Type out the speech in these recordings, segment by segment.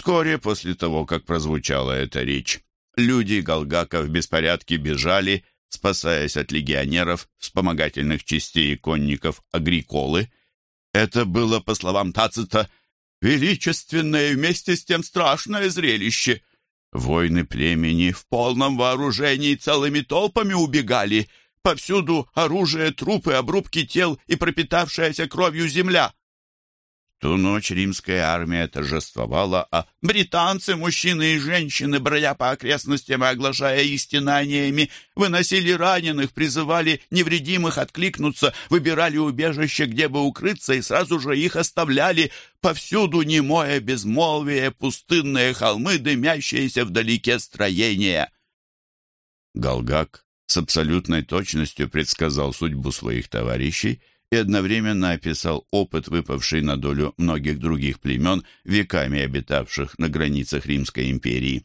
Вскоре после того, как прозвучала эта речь, люди Галгака в беспорядке бежали, спасаясь от легионеров, вспомогательных частей и конников Агриколы. Это было, по словам Тацита, величественное и вместе с тем страшное зрелище. Воины племени в полном вооружении целыми толпами убегали. Повсюду оружие, трупы, обрубки тел и пропитавшаяся кровью земля ту ночь римская армия торжествовала, а британцы, мужчины и женщины, бродя по окрестностям и оглашая их стенаниями, выносили раненых, призывали невредимых откликнуться, выбирали убежище, где бы укрыться, и сразу же их оставляли. Повсюду немое безмолвие, пустынные холмы, дымящиеся вдалеке строения. Галгак с абсолютной точностью предсказал судьбу своих товарищей и одновременно описал опыт, выпавший на долю многих других племен, веками обитавших на границах Римской империи.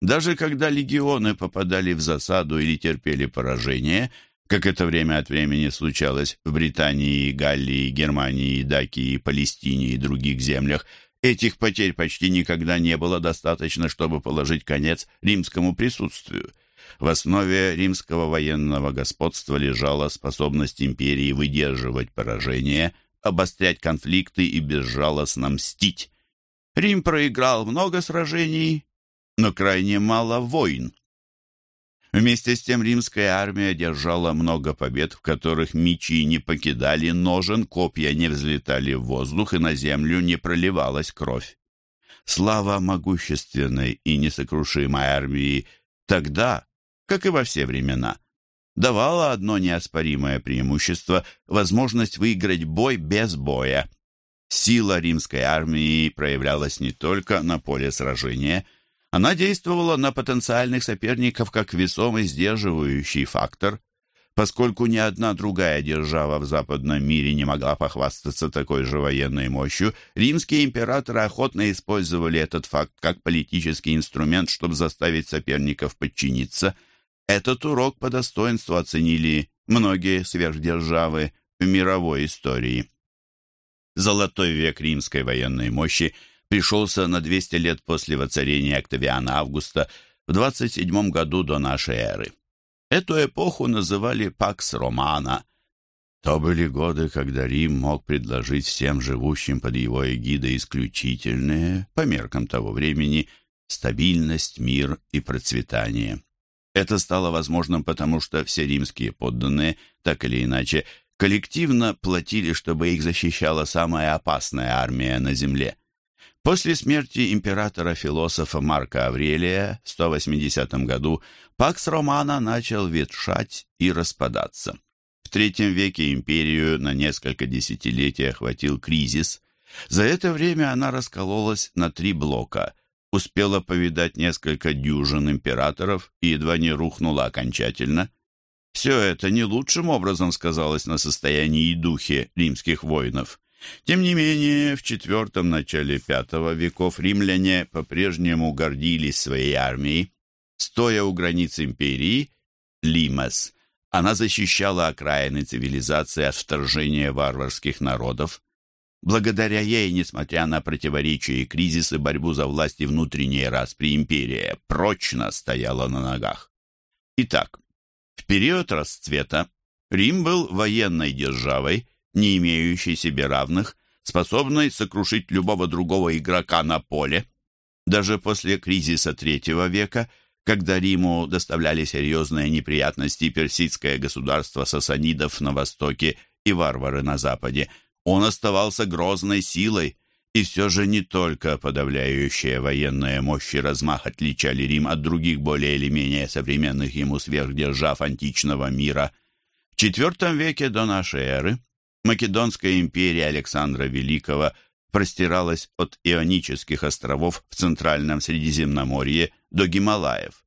Даже когда легионы попадали в засаду или терпели поражение, как это время от времени случалось в Британии, Галлии, Германии, Дакии, Палестине и других землях, этих потерь почти никогда не было достаточно, чтобы положить конец римскому присутствию – в основе римского военного господства лежала способность империи выдерживать поражение, обострять конфликты и безжалостно мстить. Рим проиграл много сражений, но крайне мало войн. Вместе с тем римская армия одержала много побед, в которых мечи не покидали ножен, копья не взлетали в воздух и на землю не проливалась кровь. Слава могущественной и несокрушимой армии тогда как и во все времена, давала одно неоспоримое преимущество – возможность выиграть бой без боя. Сила римской армии проявлялась не только на поле сражения, она действовала на потенциальных соперников как весомый сдерживающий фактор. Поскольку ни одна другая держава в западном мире не могла похвастаться такой же военной мощью, римские императоры охотно использовали этот факт как политический инструмент, чтобы заставить соперников подчиниться – этот урок по достоинству оценили многие сверхдержавы в мировой истории. Золотой век римской военной мощи пришелся на 200 лет после воцарения Октавиана Августа в 27 году до нашей эры. Эту эпоху называли «пакс романа». То были годы, когда Рим мог предложить всем живущим под его эгидой исключительные, по меркам того времени, стабильность, мир и процветание. Это стало возможным потому, что все римские подданные, так или иначе, коллективно платили, чтобы их защищала самая опасная армия на земле. После смерти императора-философа Марка Аврелия в 180 году Пакс Романа начал ветшать и распадаться. В третьем веке империю на несколько десятилетий охватил кризис. За это время она раскололась на три блока успела повидать несколько дюжин императоров и едва не рухнула окончательно. Все это не лучшим образом сказалось на состоянии и духе римских воинов. Тем не менее, в четвертом начале пятого веков римляне по-прежнему гордились своей армией. Стоя у границ империи, Лимас, она защищала окраины цивилизации от вторжения варварских народов. Благодаря ей, несмотря на противоречия и кризисы, борьбу за власть и внутренние распри империя прочно стояла на ногах. Итак, в период расцвета Рим был военной державой, не имеющей себе равных, способной сокрушить любого другого игрока на поле. Даже после кризиса третьего века, когда Риму доставляли серьезные неприятности персидское государство сасанидов на востоке и варвары на западе, он оставался грозной силой, и все же не только подавляющая военная мощь и размах отличали Рим от других более или менее современных ему сверхдержав античного мира. В IV веке до нашей эры Македонская империя Александра Великого простиралась от Ионических островов в Центральном Средиземноморье до Гималаев.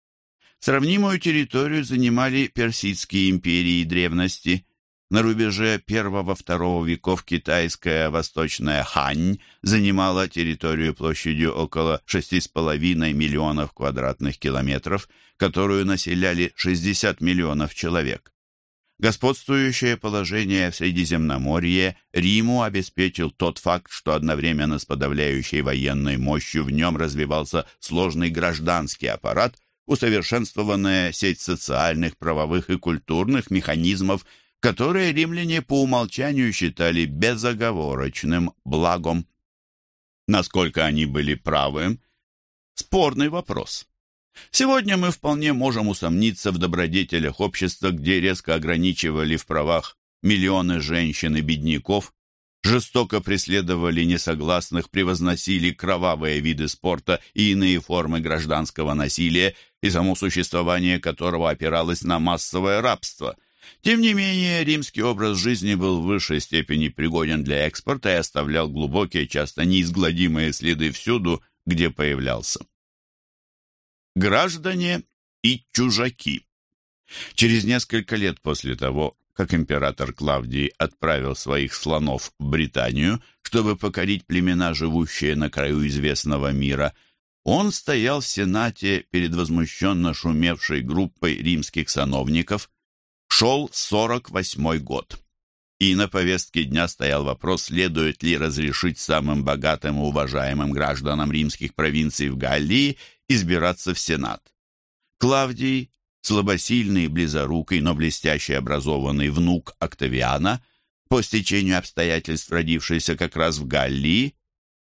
Сравнимую территорию занимали персидские империи древности – на рубеже первого-второго веков китайская восточная Хань занимала территорию площадью около 6,5 миллионов квадратных километров, которую населяли 60 миллионов человек. Господствующее положение в Средиземноморье Риму обеспечил тот факт, что одновременно с подавляющей военной мощью в нем развивался сложный гражданский аппарат, усовершенствованная сеть социальных, правовых и культурных механизмов, которые римляне по умолчанию считали безоговорочным благом. Насколько они были правы – спорный вопрос. Сегодня мы вполне можем усомниться в добродетелях общества, где резко ограничивали в правах миллионы женщин и бедняков, жестоко преследовали несогласных, превозносили кровавые виды спорта и иные формы гражданского насилия, и само существование которого опиралось на массовое рабство. Тем не менее, римский образ жизни был в высшей степени пригоден для экспорта и оставлял глубокие, часто неизгладимые следы всюду, где появлялся. Граждане и чужаки. Через несколько лет после того, как император Клавдий отправил своих слонов в Британию, чтобы покорить племена, живущие на краю известного мира, он стоял в Сенате перед возмущенно шумевшей группой римских сановников. Шел 48-й год. И на повестке дня стоял вопрос, следует ли разрешить самым богатым и уважаемым гражданам римских провинций в Галлии избираться в Сенат. Клавдий, слабосильный, близорукий, но блестяще образованный внук Октавиана, по стечению обстоятельств родившийся как раз в Галлии,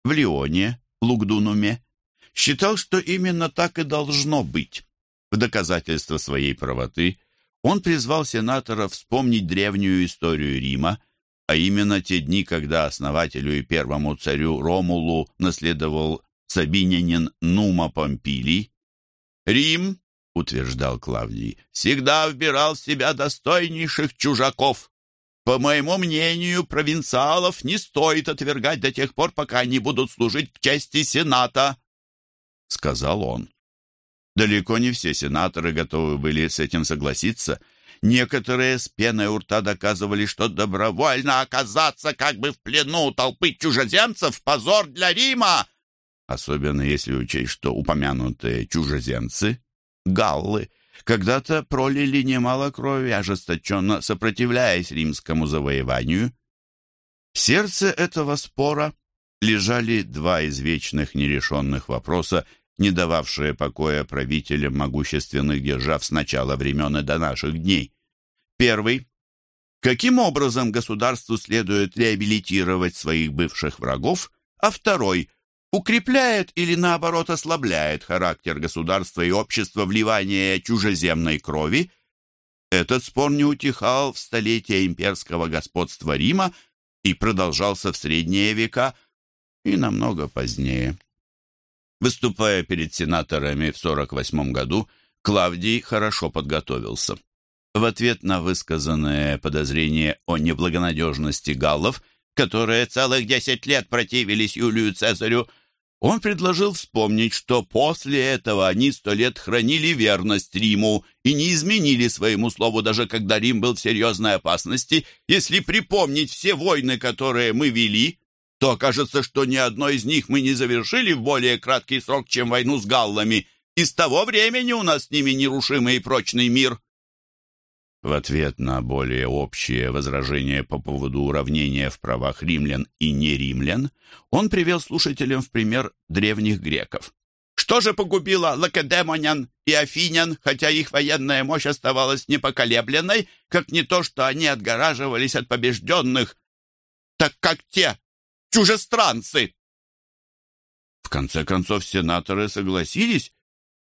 в Лионе, Лугдунуме, считал, что именно так и должно быть. В доказательство своей правоты он призвал сенаторов вспомнить древнюю историю Рима, а именно те дни, когда основателю и первому царю Ромулу наследовал сабинянин Нума Помпилий. «Рим, — утверждал Клавдий, — всегда вбирал в себя достойнейших чужаков. По моему мнению, провинциалов не стоит отвергать до тех пор, пока они будут служить к чести Сената», — сказал он. Далеко не все сенаторы готовы были с этим согласиться. Некоторые с пеной у рта доказывали, что добровольно оказаться как бы в плену толпы чужеземцев — позор для Рима, особенно если учесть, что упомянутые чужеземцы, галлы, когда-то пролили немало крови, ожесточенно сопротивляясь римскому завоеванию. В сердце этого спора лежали два извечных нерешенных вопроса, не дававшие покоя правителям могущественных держав с начала времен и до наших дней. Первый. Каким образом государству следует реабилитировать своих бывших врагов? А второй укрепляет или, наоборот, ослабляет характер государства и общества вливания чужеземной крови, этот спор не утихал в столетия имперского господства Рима и продолжался в средние века и намного позднее. Выступая перед сенаторами в 48 году, Клавдий хорошо подготовился. В ответ на высказанное подозрение о неблагонадежности галлов – которые целых десять лет противились Юлию Цезарю, он предложил вспомнить, что после этого они сто лет хранили верность Риму и не изменили своему слову, даже когда Рим был в серьезной опасности. Если припомнить все войны, которые мы вели, то окажется, что ни одной из них мы не завершили в более краткий срок, чем войну с галлами, и с того времени у нас с ними нерушимый и прочный мир. В ответ на более общее возражение по поводу уравнения в правах римлян и неримлян, он привел слушателям в пример древних греков. Что же погубило лакедемонян и афинян, хотя их военная мощь оставалась непоколебленной, как не то, что они отгораживались от побежденных, так как те чужестранцы? В конце концов, сенаторы согласились,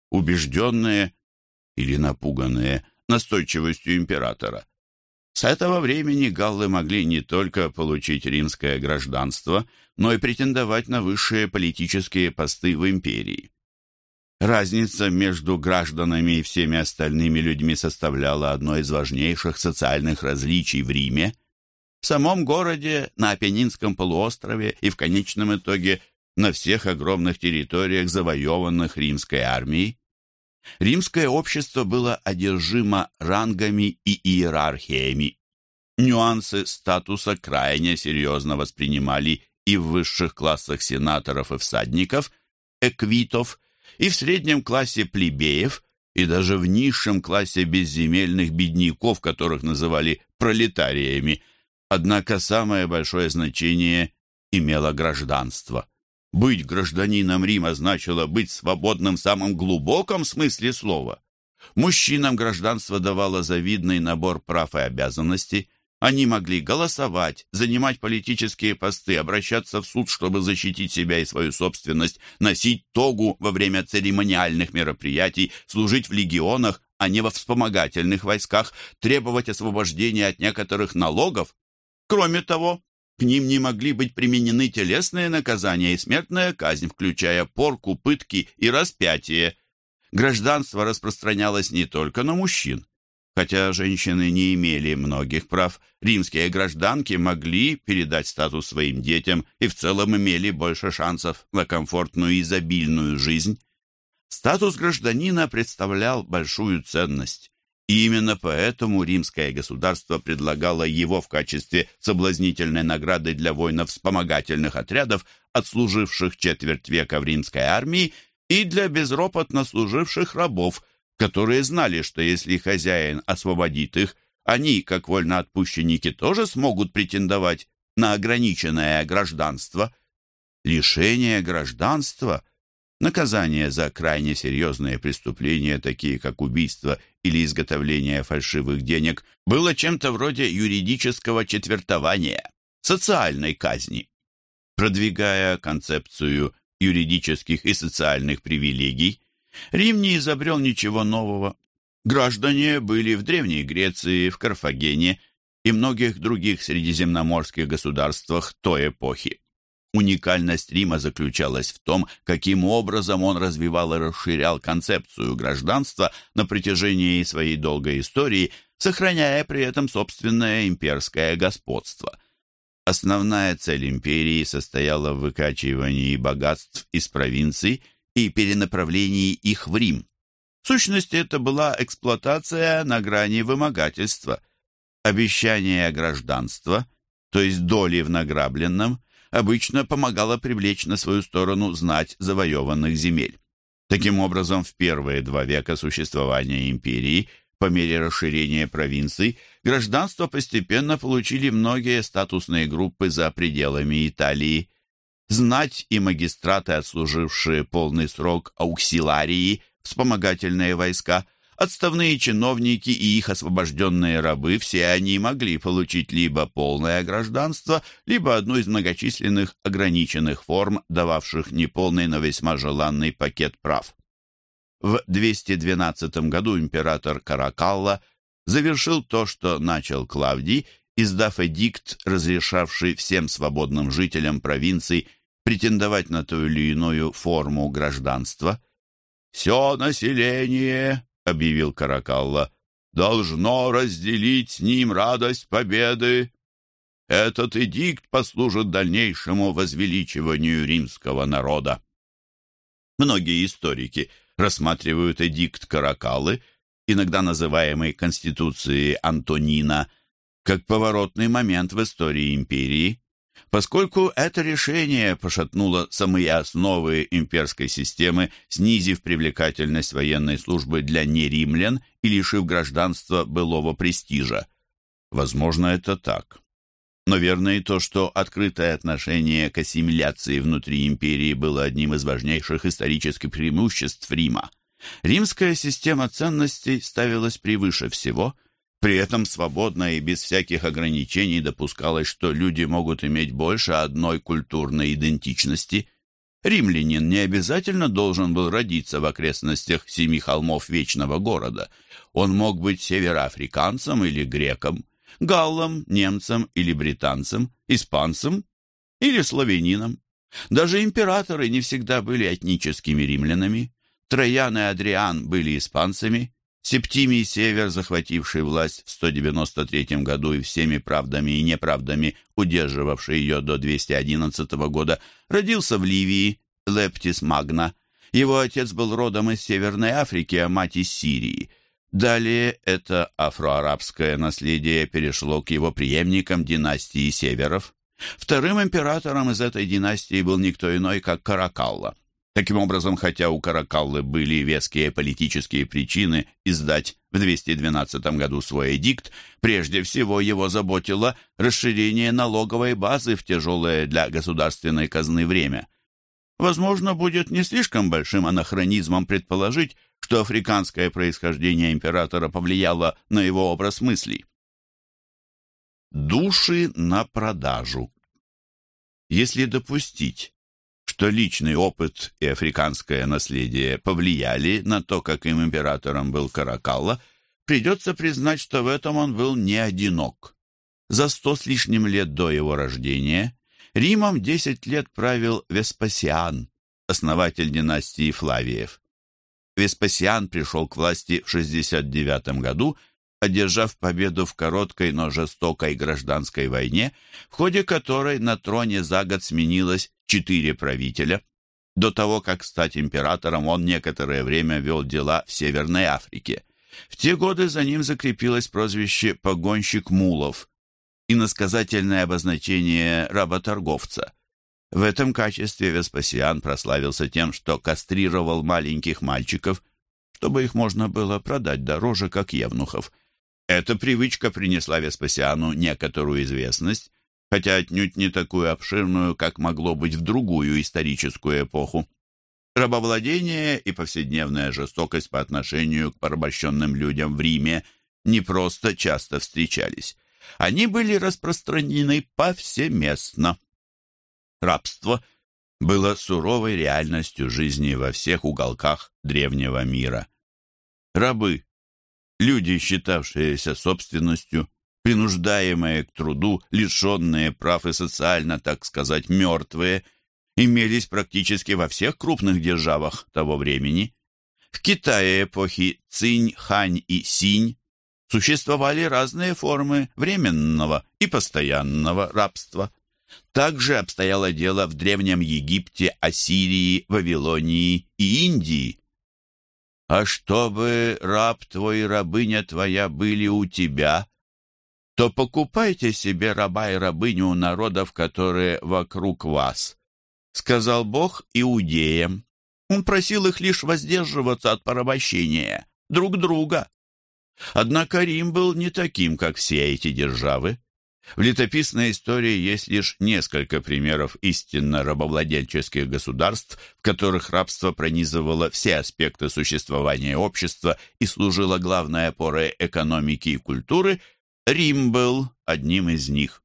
убежденные или напуганные настойчивостью императора. С этого времени галлы могли не только получить римское гражданство, но и претендовать на высшие политические посты в империи. Разница между гражданами и всеми остальными людьми составляла одно из важнейших социальных различий в Риме. В самом городе, на Апеннинском полуострове и в конечном итоге на всех огромных территориях, завоеванных римской армией, Римское общество было одержимо рангами и иерархиями. Нюансы статуса крайне серьезно воспринимали и в высших классах сенаторов и всадников, эквитов, и в среднем классе плебеев, и даже в низшем классе безземельных бедняков, которых называли пролетариями. Однако самое большое значение имело гражданство. Быть гражданином Рима значило быть свободным в самом глубоком смысле слова. Мужчинам гражданство давало завидный набор прав и обязанностей. Они могли голосовать, занимать политические посты, обращаться в суд, чтобы защитить себя и свою собственность, носить тогу во время церемониальных мероприятий, служить в легионах, а не во вспомогательных войсках, требовать освобождения от некоторых налогов. Кроме того, к ним не могли быть применены телесные наказания и смертная казнь, включая порку, пытки и распятие. Гражданство распространялось не только на мужчин. Хотя женщины не имели многих прав, римские гражданки могли передать статус своим детям и в целом имели больше шансов на комфортную и изобильную жизнь. Статус гражданина представлял большую ценность. И именно поэтому римское государство предлагало его в качестве соблазнительной награды для воинов вспомогательных отрядов, отслуживших четверть века в римской армии, и для безропотно служивших рабов, которые знали, что если хозяин освободит их, они, как вольноотпущенники, тоже смогут претендовать на ограниченное гражданство. Лишение гражданства Наказание за крайне серьезные преступления, такие как убийство или изготовление фальшивых денег, было чем-то вроде юридического четвертования, социальной казни. Продвигая концепцию юридических и социальных привилегий, Рим не изобрел ничего нового. Граждане были в Древней Греции, в Карфагене и многих других средиземноморских государствах той эпохи. Уникальность Рима заключалась в том, каким образом он развивал и расширял концепцию гражданства на протяжении своей долгой истории, сохраняя при этом собственное имперское господство. Основная цель империи состояла в выкачивании богатств из провинций и перенаправлении их в Рим. В сущности, это была эксплуатация на грани вымогательства. Обещание гражданства, то есть доли в награбленном – обычно помогала привлечь на свою сторону знать завоеванных земель. Таким образом, в первые два века существования империи, по мере расширения провинций, гражданство постепенно получили многие статусные группы за пределами Италии. Знать и магистраты, отслужившие полный срок ауксиларии, вспомогательные войска – Отставные чиновники и их освобожденные рабы, все они могли получить либо полное гражданство, либо одну из многочисленных ограниченных форм, дававших неполный, но весьма желанный пакет прав. В 212 году император Каракалла завершил то, что начал Клавдий, издав эдикт, разрешавший всем свободным жителям провинций претендовать на ту или иную форму гражданства. «Все население объявил Каракалла, должно разделить с ним радость победы. Этот эдикт послужит дальнейшему возвеличиванию римского народа. Многие историки рассматривают эдикт Каракаллы, иногда называемый Конституцией Антонина, как поворотный момент в истории империи, поскольку это решение пошатнуло самые основы имперской системы, снизив привлекательность военной службы для неримлян и лишив гражданства былого престижа. Возможно, это так. Но верно и то, что открытое отношение к ассимиляции внутри империи было одним из важнейших исторических преимуществ Рима. Римская система ценностей ставилась превыше всего – при этом свободно и без всяких ограничений допускалось, что люди могут иметь больше одной культурной идентичности. Римлянин не обязательно должен был родиться в окрестностях семи холмов Вечного города. Он мог быть североафриканцем или греком, галлом, немцем или британцем, испанцем или славянином. Даже императоры не всегда были этническими римлянами. Троян и Адриан были испанцами, Септимий Север, захвативший власть в 193 году и всеми правдами и неправдами удерживавший ее до 211 года, родился в Ливии, Лептис Магна. Его отец был родом из Северной Африки, а мать из Сирии. Далее это афроарабское наследие перешло к его преемникам династии Северов. Вторым императором из этой династии был никто иной, как Каракалла. Таким образом, хотя у Каракаллы были веские политические причины издать в 212 году свой эдикт, прежде всего его заботило расширение налоговой базы в тяжелое для государственной казны время. Возможно, будет не слишком большим анахронизмом предположить, что африканское происхождение императора повлияло на его образ мыслей. Души на продажу. Если допустить, что личный опыт и африканское наследие повлияли на то, каким императором был Каракалла, придется признать, что в этом он был не одинок. За сто с лишним лет до его рождения Римом десять лет правил Веспасиан, основатель династии Флавиев. Веспасиан пришел к власти в 69 году, одержав победу в короткой, но жестокой гражданской войне, в ходе которой на троне за год сменилось четыре правителя. До того, как стать императором, он некоторое время вел дела в Северной Африке. В те годы за ним закрепилось прозвище «погонщик мулов», иносказательное обозначение работорговца. В этом качестве Веспасиан прославился тем, что кастрировал маленьких мальчиков, чтобы их можно было продать дороже, как евнухов. Эта привычка принесла Веспасиану некоторую известность, хотя отнюдь не такую обширную, как могло быть в другую историческую эпоху. Рабовладение и повседневная жестокость по отношению к порабощенным людям в Риме не просто часто встречались. Они были распространены повсеместно. Рабство было суровой реальностью жизни во всех уголках древнего мира. Рабы, люди, считавшиеся собственностью, принуждаемые к труду, лишенные прав и социально, так сказать, мертвые, имелись практически во всех крупных державах того времени. В Китае эпохи Цинь, Хань и Синь существовали разные формы временного и постоянного рабства. Также обстояло дело в Древнем Египте, Ассирии, Вавилонии и Индии. «А чтобы раб твой и рабыня твоя были у тебя, то покупайте себе раба и рабыню у народов, которые вокруг вас», — сказал Бог иудеям. Он просил их лишь воздерживаться от порабощения друг друга. Однако Рим был не таким, как все эти державы. В летописной истории есть лишь несколько примеров истинно рабовладельческих государств, в которых рабство пронизывало все аспекты существования общества и служило главной опорой экономики и культуры – Рим был одним из них.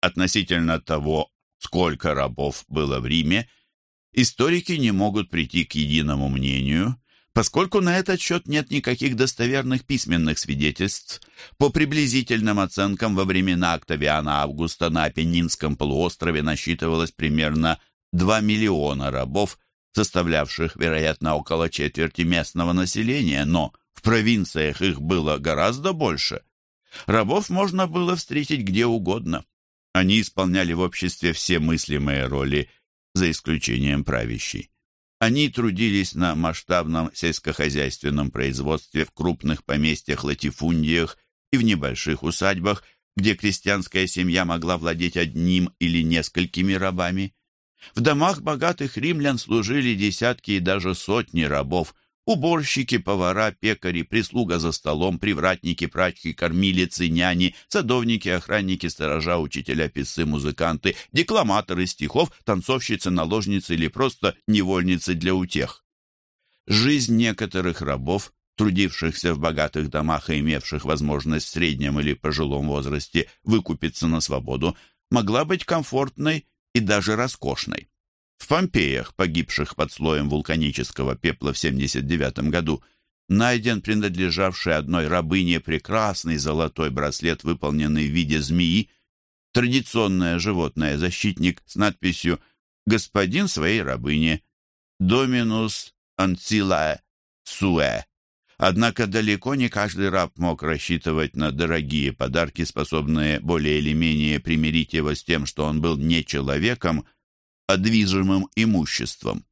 Относительно того, сколько рабов было в Риме, историки не могут прийти к единому мнению, поскольку на этот счет нет никаких достоверных письменных свидетельств. По приблизительным оценкам, во времена Октавиана Августа на Апеннинском полуострове насчитывалось примерно 2 миллиона рабов, составлявших, вероятно, около четверти местного населения, но в провинциях их было гораздо больше. Рабов можно было встретить где угодно. Они исполняли в обществе все мыслимые роли, за исключением правящей. Они трудились на масштабном сельскохозяйственном производстве в крупных поместьях-латифундиях и в небольших усадьбах, где крестьянская семья могла владеть одним или несколькими рабами. В домах богатых римлян служили десятки и даже сотни рабов – Уборщики, повара, пекари, прислуга за столом, привратники, прачки, кормилицы, няни, садовники, охранники, сторожа, учителя, писцы, музыканты, декламаторы стихов, танцовщицы, наложницы или просто невольницы для утех. Жизнь некоторых рабов, трудившихся в богатых домах и имевших возможность в среднем или пожилом возрасте выкупиться на свободу, могла быть комфортной и даже роскошной. В Помпеях, погибших под слоем вулканического пепла в 79 году, найден принадлежавший одной рабыне прекрасный золотой браслет, выполненный в виде змеи, традиционное животное защитник с надписью «Господин своей рабыне» «Доминус анцилае суэ». Однако далеко не каждый раб мог рассчитывать на дорогие подарки, способные более или менее примирить его с тем, что он был не человеком, а движимым имуществом.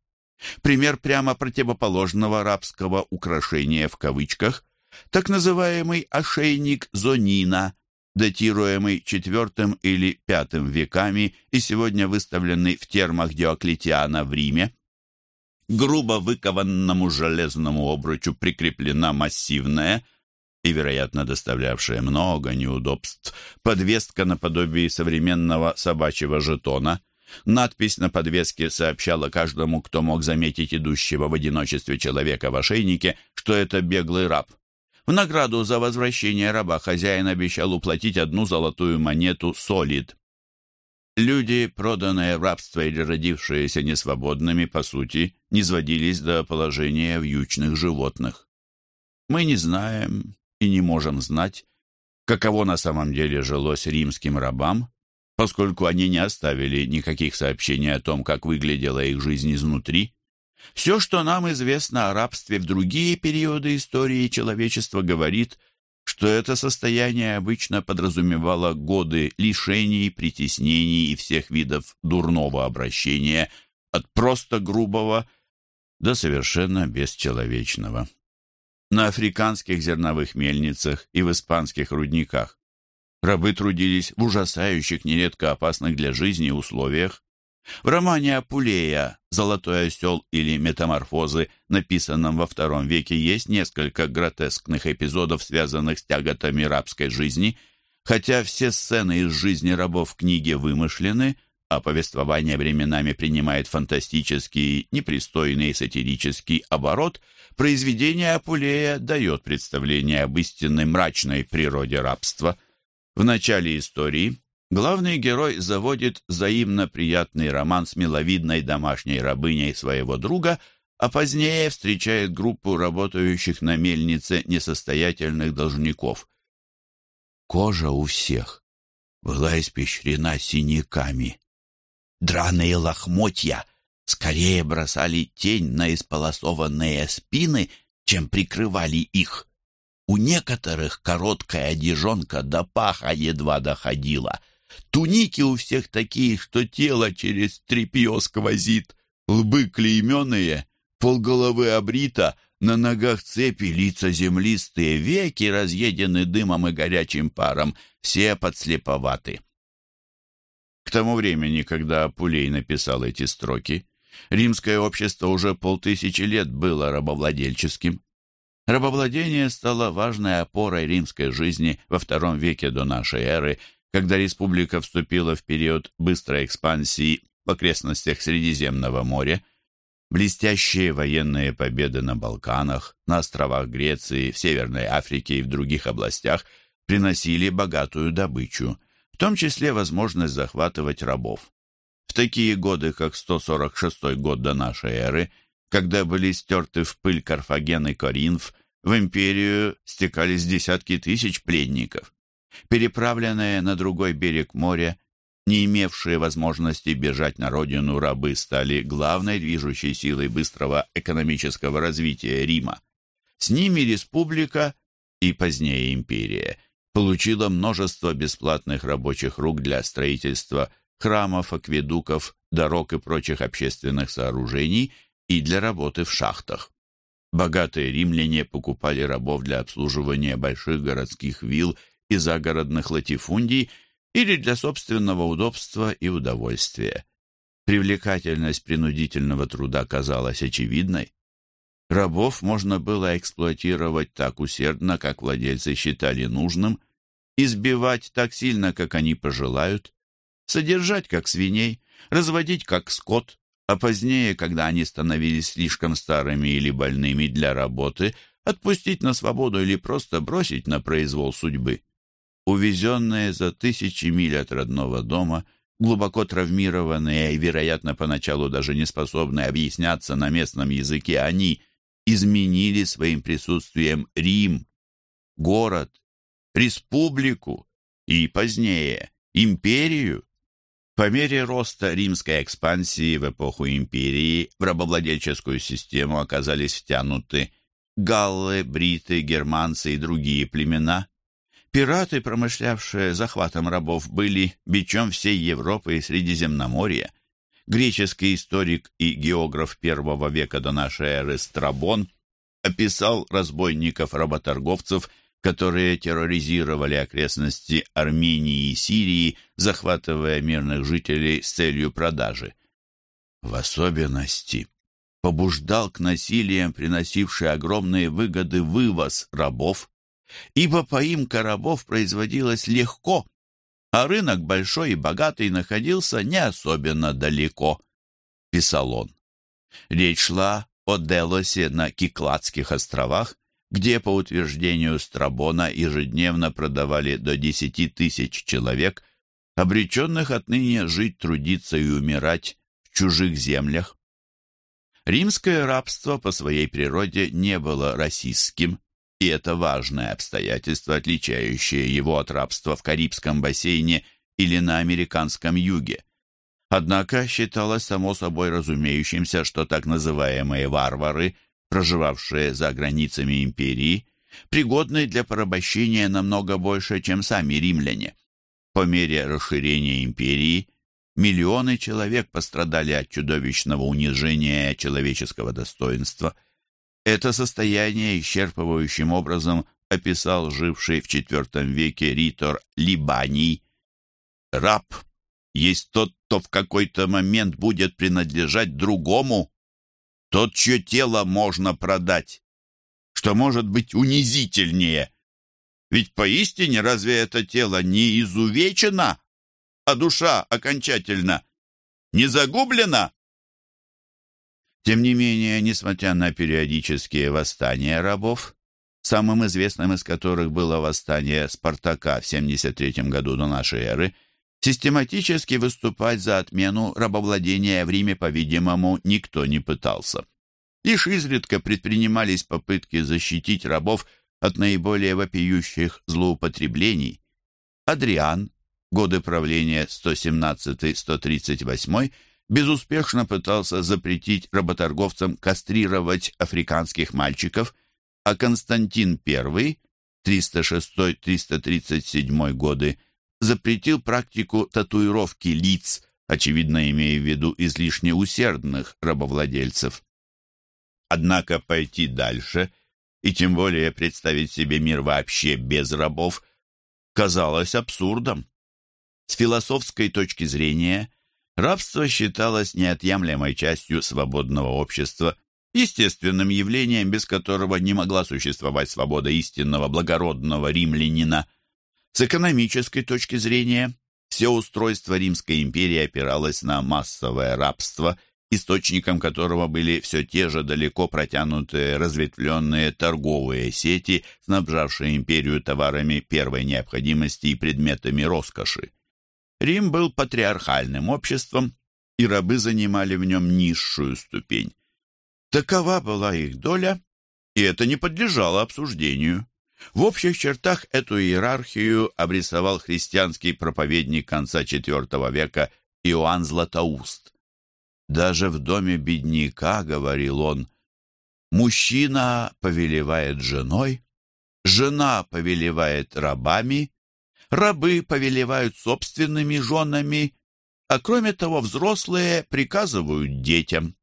Пример прямо противоположного рабского украшения в кавычках, так называемый ошейник Зонина, датируемый IV или V веками и сегодня выставленный в термах Диоклетиана в Риме. грубо выкованному железному обручу прикреплена массивная и, вероятно, доставлявшая много неудобств, подвеска наподобие современного собачьего жетона. Надпись на подвеске сообщала каждому, кто мог заметить идущего в одиночестве человека в ошейнике, что это беглый раб. В награду за возвращение раба хозяин обещал уплатить одну золотую монету солид. Люди, проданные в рабство или родившиеся несвободными, по сути, не сводились до положения вьючных животных. Мы не знаем и не можем знать, каково на самом деле жилось римским рабам, поскольку они не оставили никаких сообщений о том, как выглядела их жизнь изнутри. Все, что нам известно о рабстве в другие периоды истории человечества, говорит – что это состояние обычно подразумевало годы лишений, притеснений и всех видов дурного обращения, от просто грубого до совершенно бесчеловечного. На африканских зерновых мельницах и в испанских рудниках рабы трудились в ужасающих, нередко опасных для жизни условиях, в романе Апулея «Золотой осел» или «Метаморфозы», написанном во втором веке, есть несколько гротескных эпизодов, связанных с тяготами рабской жизни, хотя все сцены из жизни рабов в книге вымышлены, а повествование временами принимает фантастический, непристойный сатирический оборот, произведение Апулея дает представление об истинной мрачной природе рабства. В начале истории Главный герой заводит взаимно приятный роман с миловидной домашней рабыней своего друга, а позднее встречает группу работающих на мельнице несостоятельных должников. Кожа у всех была испещрена синяками. Драные лохмотья скорее бросали тень на исполосованные спины, чем прикрывали их. У некоторых короткая одежонка до паха едва доходила — Туники у всех такие, что тело через тряпье сквозит, лбы клейменые, полголовы обрита, на ногах цепи, лица землистые, веки разъедены дымом и горячим паром, все подслеповаты. К тому времени, когда Апулей написал эти строки, римское общество уже полтысячи лет было рабовладельческим. Рабовладение стало важной опорой римской жизни во втором веке до нашей эры когда республика вступила в период быстрой экспансии в окрестностях Средиземного моря, блестящие военные победы на Балканах, на островах Греции, в Северной Африке и в других областях приносили богатую добычу, в том числе возможность захватывать рабов. В такие годы, как 146 год до нашей эры, когда были стерты в пыль Карфаген и Коринф, в империю стекались десятки тысяч пленников. Переправленные на другой берег моря, не имевшие возможности бежать на родину рабы стали главной движущей силой быстрого экономического развития Рима. С ними республика и позднее империя получила множество бесплатных рабочих рук для строительства храмов, акведуков, дорог и прочих общественных сооружений и для работы в шахтах. Богатые римляне покупали рабов для обслуживания больших городских вилл и загородных латифундий или для собственного удобства и удовольствия. Привлекательность принудительного труда казалась очевидной. Рабов можно было эксплуатировать так усердно, как владельцы считали нужным, избивать так сильно, как они пожелают, содержать как свиней, разводить как скот, а позднее, когда они становились слишком старыми или больными для работы, отпустить на свободу или просто бросить на произвол судьбы увезенные за тысячи миль от родного дома, глубоко травмированные и, вероятно, поначалу даже не способные объясняться на местном языке, они изменили своим присутствием Рим, город, республику и, позднее, империю. По мере роста римской экспансии в эпоху империи в рабовладельческую систему оказались втянуты галлы, бриты, германцы и другие племена – Пираты, промышлявшие захватом рабов, были бичом всей Европы и Средиземноморья. Греческий историк и географ первого века до нашей эры Страбон описал разбойников-работорговцев, которые терроризировали окрестности Армении и Сирии, захватывая мирных жителей с целью продажи. В особенности побуждал к насилиям, приносивший огромные выгоды вывоз рабов, ибо поимка рабов производилась легко, а рынок большой и богатый находился не особенно далеко, писал он. Речь шла о Делосе на Кикладских островах, где, по утверждению Страбона, ежедневно продавали до десяти тысяч человек, обреченных отныне жить, трудиться и умирать в чужих землях. Римское рабство по своей природе не было расистским, и это важное обстоятельство, отличающее его от рабства в Карибском бассейне или на американском юге. Однако считалось само собой разумеющимся, что так называемые варвары, проживавшие за границами империи, пригодны для порабощения намного больше, чем сами римляне. По мере расширения империи миллионы человек пострадали от чудовищного унижения человеческого достоинства. Это состояние исчерпывающим образом описал живший в IV веке ритор Либаний. «Раб есть тот, кто в какой-то момент будет принадлежать другому, тот, чье тело можно продать, что может быть унизительнее. Ведь поистине разве это тело не изувечено, а душа окончательно не загублена? Тем не менее, несмотря на периодические восстания рабов, самым известным из которых было восстание Спартака в 73 году до нашей эры, Систематически выступать за отмену рабовладения в Риме, по-видимому, никто не пытался. Лишь изредка предпринимались попытки защитить рабов от наиболее вопиющих злоупотреблений. Адриан, годы правления 117-138, безуспешно пытался запретить работорговцам кастрировать африканских мальчиков, а Константин I, 306-337 годы, запретил практику татуировки лиц, очевидно имея в виду излишне усердных рабовладельцев. Однако пойти дальше и тем более представить себе мир вообще без рабов казалось абсурдом. С философской точки зрения рабство считалось неотъемлемой частью свободного общества, естественным явлением, без которого не могла существовать свобода истинного благородного римлянина. С экономической точки зрения, все устройство Римской империи опиралось на массовое рабство, источником которого были все те же далеко протянутые разветвленные торговые сети, снабжавшие империю товарами первой необходимости и предметами роскоши. Рим был патриархальным обществом, и рабы занимали в нем низшую ступень. Такова была их доля, и это не подлежало обсуждению. В общих чертах эту иерархию обрисовал христианский проповедник конца IV века Иоанн Златоуст. «Даже в доме бедняка, — говорил он, — мужчина повелевает женой, жена повелевает рабами, рабы повелевают собственными женами, а кроме того взрослые приказывают детям».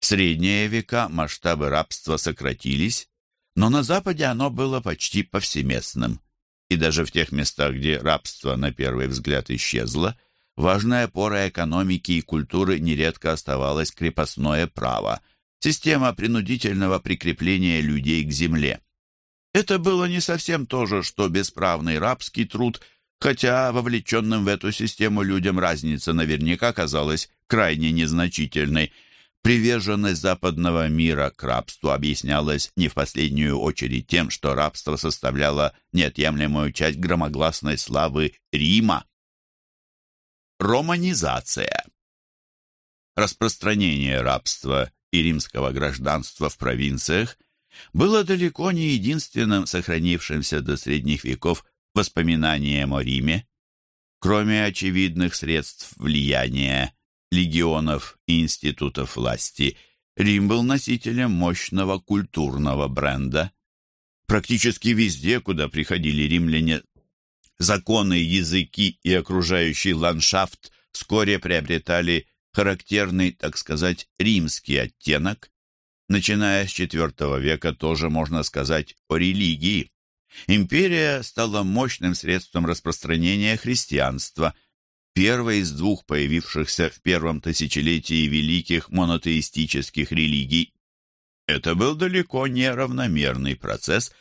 В средние века масштабы рабства сократились, но на Западе оно было почти повсеместным. И даже в тех местах, где рабство на первый взгляд исчезло, важной опорой экономики и культуры нередко оставалось крепостное право, система принудительного прикрепления людей к земле. Это было не совсем то же, что бесправный рабский труд, хотя вовлеченным в эту систему людям разница наверняка казалась крайне незначительной – Приверженность западного мира к рабству объяснялась не в последнюю очередь тем, что рабство составляло неотъемлемую часть громогласной славы Рима. Романизация Распространение рабства и римского гражданства в провинциях было далеко не единственным сохранившимся до средних веков воспоминанием о Риме. Кроме очевидных средств влияния, легионов и институтов власти, Рим был носителем мощного культурного бренда. Практически везде, куда приходили римляне, законы, языки и окружающий ландшафт вскоре приобретали характерный, так сказать, римский оттенок. Начиная с IV века тоже можно сказать о религии. Империя стала мощным средством распространения христианства – первой из двух появившихся в первом тысячелетии великих монотеистических религий. Это был далеко не равномерный процесс,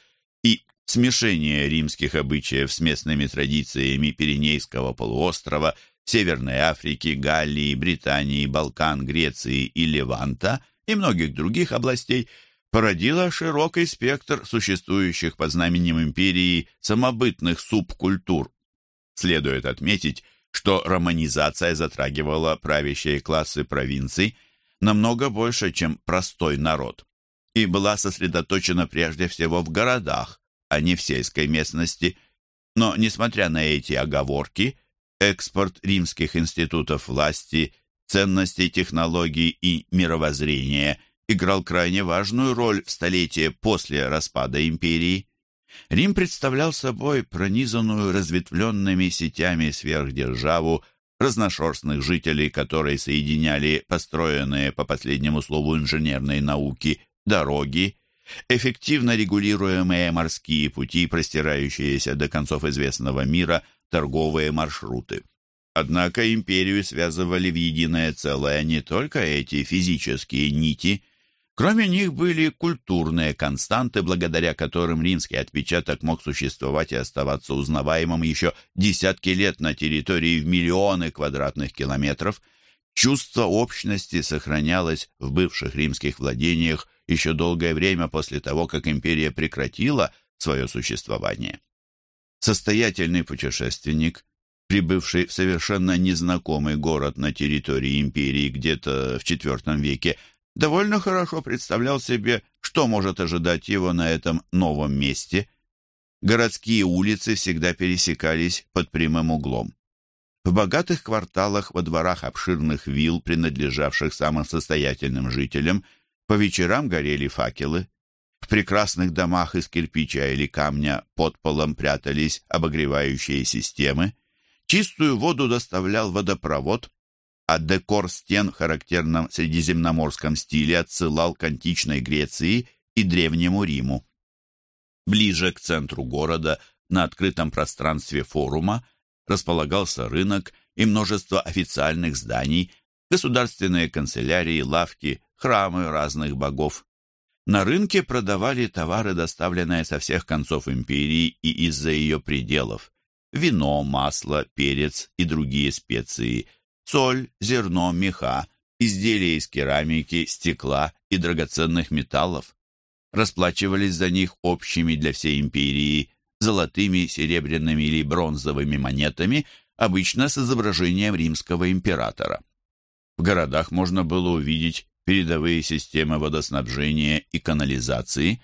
и смешение римских обычаев с местными традициями Пиренейского полуострова, Северной Африки, Галлии, Британии, Балкан, Греции и Леванта и многих других областей породило широкий спектр существующих под знаменем империи самобытных субкультур. Следует отметить, что романизация затрагивала правящие классы провинций намного больше, чем простой народ, и была сосредоточена прежде всего в городах, а не в сельской местности. Но, несмотря на эти оговорки, экспорт римских институтов власти, ценностей технологий и мировоззрения играл крайне важную роль в столетие после распада империи. Рим представлял собой пронизанную разветвленными сетями сверхдержаву, разношерстных жителей, которые соединяли построенные по последнему слову инженерной науки дороги, эффективно регулируемые морские пути, простирающиеся до концов известного мира, торговые маршруты. Однако империю связывали в единое целое не только эти физические нити. Кроме них были культурные константы, благодаря которым римский отпечаток мог существовать и оставаться узнаваемым еще десятки лет на территории в миллионы квадратных километров. Чувство общности сохранялось в бывших римских владениях еще долгое время после того, как империя прекратила свое существование. Состоятельный путешественник, прибывший в совершенно незнакомый город на территории империи где-то в IV веке, довольно хорошо представлял себе, что может ожидать его на этом новом месте. Городские улицы всегда пересекались под прямым углом. В богатых кварталах во дворах обширных вилл, принадлежавших самым состоятельным жителям, по вечерам горели факелы. В прекрасных домах из кирпича или камня под полом прятались обогревающие системы. Чистую воду доставлял водопровод, а декор стен в характерном средиземноморском стиле отсылал к античной Греции и Древнему Риму. Ближе к центру города, на открытом пространстве форума, располагался рынок и множество официальных зданий, государственные канцелярии, лавки, храмы разных богов. На рынке продавали товары, доставленные со всех концов империи и из-за ее пределов. Вино, масло, перец и другие специи, соль, зерно, меха, изделия из керамики, стекла и драгоценных металлов. Расплачивались за них общими для всей империи золотыми, серебряными или бронзовыми монетами, обычно с изображением римского императора. В городах можно было увидеть передовые системы водоснабжения и канализации,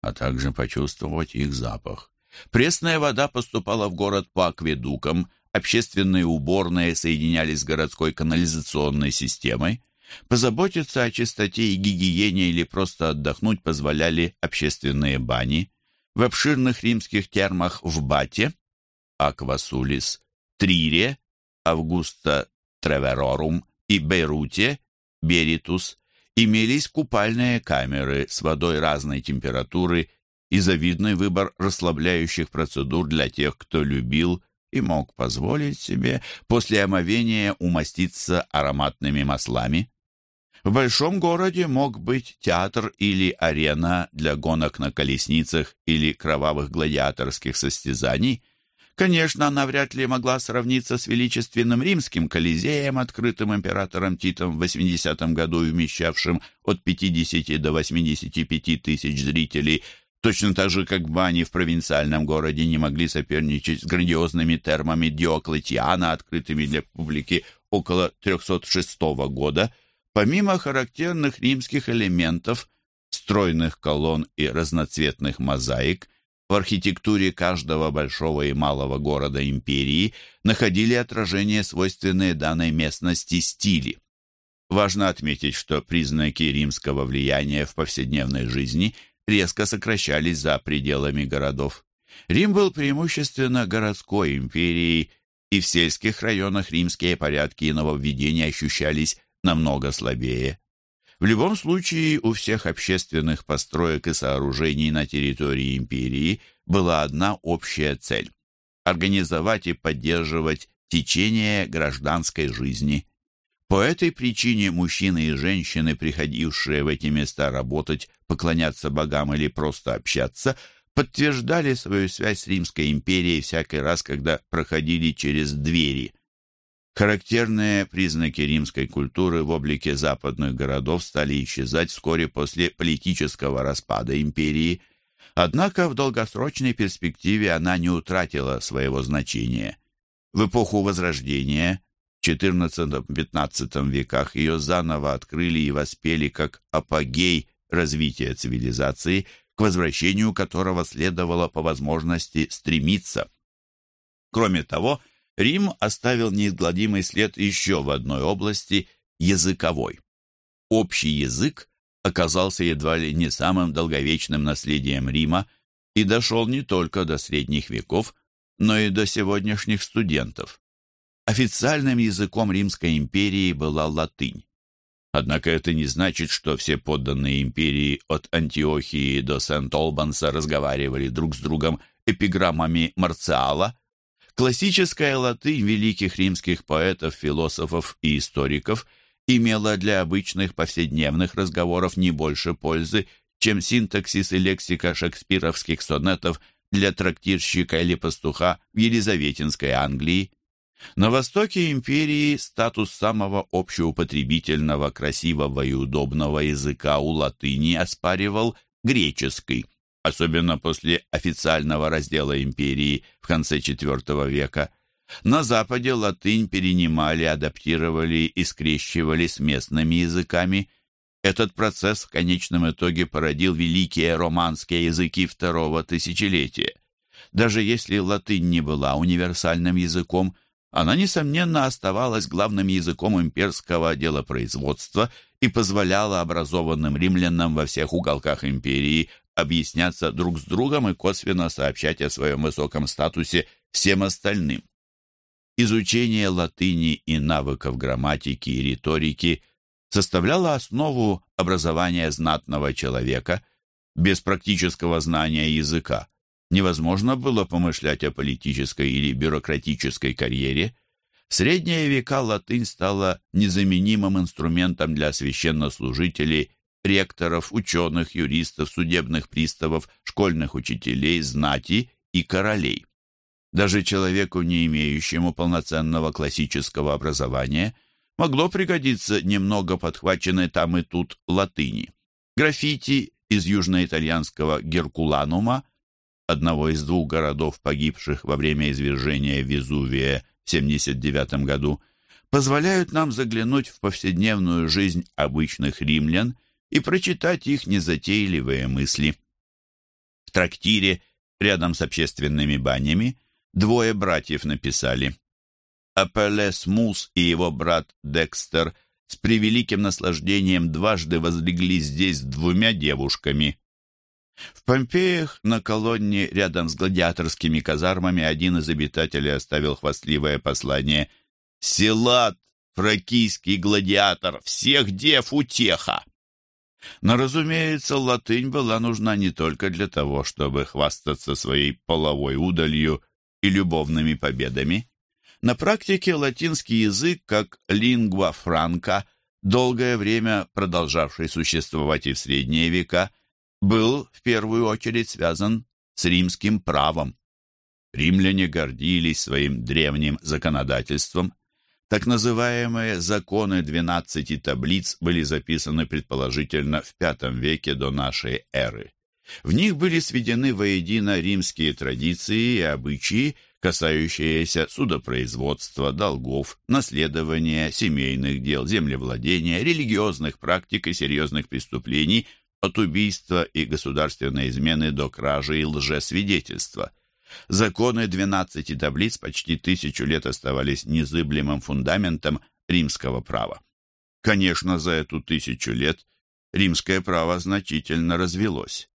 а также почувствовать их запах. Пресная вода поступала в город по акведукам, общественные уборные соединялись с городской канализационной системой. Позаботиться о чистоте и гигиене или просто отдохнуть позволяли общественные бани. В обширных римских термах в Бате, Аквасулис, Трире, Августа Треверорум и Бейруте, Беритус, имелись купальные камеры с водой разной температуры и завидный выбор расслабляющих процедур для тех, кто любил и мог позволить себе после омовения умаститься ароматными маслами. В большом городе мог быть театр или арена для гонок на колесницах или кровавых гладиаторских состязаний, Конечно, она вряд ли могла сравниться с величественным римским колизеем, открытым императором Титом в 80 году вмещавшим от 50 до 85 тысяч зрителей, точно так же, как бани в провинциальном городе не могли соперничать с грандиозными термами Диоклетиана, открытыми для публики около 306 года, помимо характерных римских элементов, стройных колонн и разноцветных мозаик, в архитектуре каждого большого и малого города империи находили отражение свойственные данной местности стили. Важно отметить, что признаки римского влияния в повседневной жизни резко сокращались за пределами городов. Рим был преимущественно городской империей, и в сельских районах римские порядки и нововведения ощущались намного слабее. В любом случае, у всех общественных построек и сооружений на территории империи была одна общая цель – организовать и поддерживать течение гражданской жизни. По этой причине мужчины и женщины, приходившие в эти места работать, поклоняться богам или просто общаться, подтверждали свою связь с Римской империей всякий раз, когда проходили через двери. Характерные признаки римской культуры в облике западных городов стали исчезать вскоре после политического распада империи, однако в долгосрочной перспективе она не утратила своего значения. В эпоху Возрождения, в XIV-XV веках, ее заново открыли и воспели как апогей развития цивилизации, к возвращению которого следовало по возможности стремиться. Кроме того, Рим оставил неизгладимый след еще в одной области – языковой. Общий язык оказался едва ли не самым долговечным наследием Рима и дошел не только до средних веков, но и до сегодняшних студентов. Официальным языком Римской империи была латынь. Однако это не значит, что все подданные империи от Антиохии до Сент-Олбанса разговаривали друг с другом эпиграммами Марциала – Классическая латынь великих римских поэтов, философов и историков имела для обычных повседневных разговоров не больше пользы, чем синтаксис и лексика шекспировских сонетов для трактирщика или пастуха в Елизаветинской Англии. На востоке империи статус самого общеупотребительного, красивого и удобного языка у латыни оспаривал греческий особенно после официального раздела империи в конце IV века. На Западе латынь перенимали, адаптировали и скрещивали с местными языками. Этот процесс в конечном итоге породил великие романские языки второго тысячелетия. Даже если латынь не была универсальным языком, она, несомненно, оставалась главным языком имперского делопроизводства и позволяла образованным римлянам во всех уголках империи объясняться друг с другом и косвенно сообщать о своем высоком статусе всем остальным. Изучение латыни и навыков грамматики и риторики составляло основу образования знатного человека. Без практического знания языка невозможно было помышлять о политической или бюрократической карьере. В средние века латынь стала незаменимым инструментом для священнослужителей ректоров, ученых, юристов, судебных приставов, школьных учителей, знати и королей. Даже человеку, не имеющему полноценного классического образования, могло пригодиться немного подхваченной там и тут латыни. Граффити из южноитальянского Геркуланума, одного из двух городов, погибших во время извержения Везувия в 79 году, позволяют нам заглянуть в повседневную жизнь обычных римлян и прочитать их незатейливые мысли. В трактире, рядом с общественными банями, двое братьев написали. Апеллес Мус и его брат Декстер с превеликим наслаждением дважды возлегли здесь с двумя девушками. В Помпеях на колонне рядом с гладиаторскими казармами один из обитателей оставил хвастливое послание «Силат, фракийский гладиатор, всех дев утеха!» Но, разумеется, латынь была нужна не только для того, чтобы хвастаться своей половой удалью и любовными победами. На практике латинский язык, как лингва франка, долгое время продолжавший существовать и в средние века, был в первую очередь связан с римским правом. Римляне гордились своим древним законодательством, так называемые «законы двенадцати таблиц» были записаны предположительно в V веке до нашей эры. В них были сведены воедино римские традиции и обычаи, касающиеся судопроизводства, долгов, наследования, семейных дел, землевладения, религиозных практик и серьезных преступлений, от убийства и государственной измены до кражи и лжесвидетельства – Законы двенадцати таблиц почти тысячу лет оставались незыблемым фундаментом римского права. Конечно, за эту тысячу лет римское право значительно развелось.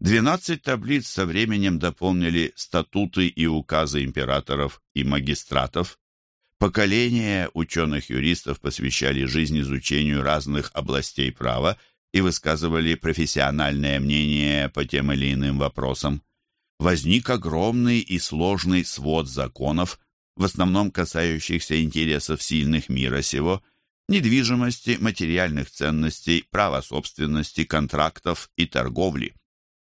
Двенадцать таблиц со временем дополнили статуты и указы императоров и магистратов. Поколения ученых-юристов посвящали жизнь изучению разных областей права и высказывали профессиональное мнение по тем или иным вопросам возник огромный и сложный свод законов, в основном касающихся интересов сильных мира сего, недвижимости, материальных ценностей, права собственности, контрактов и торговли.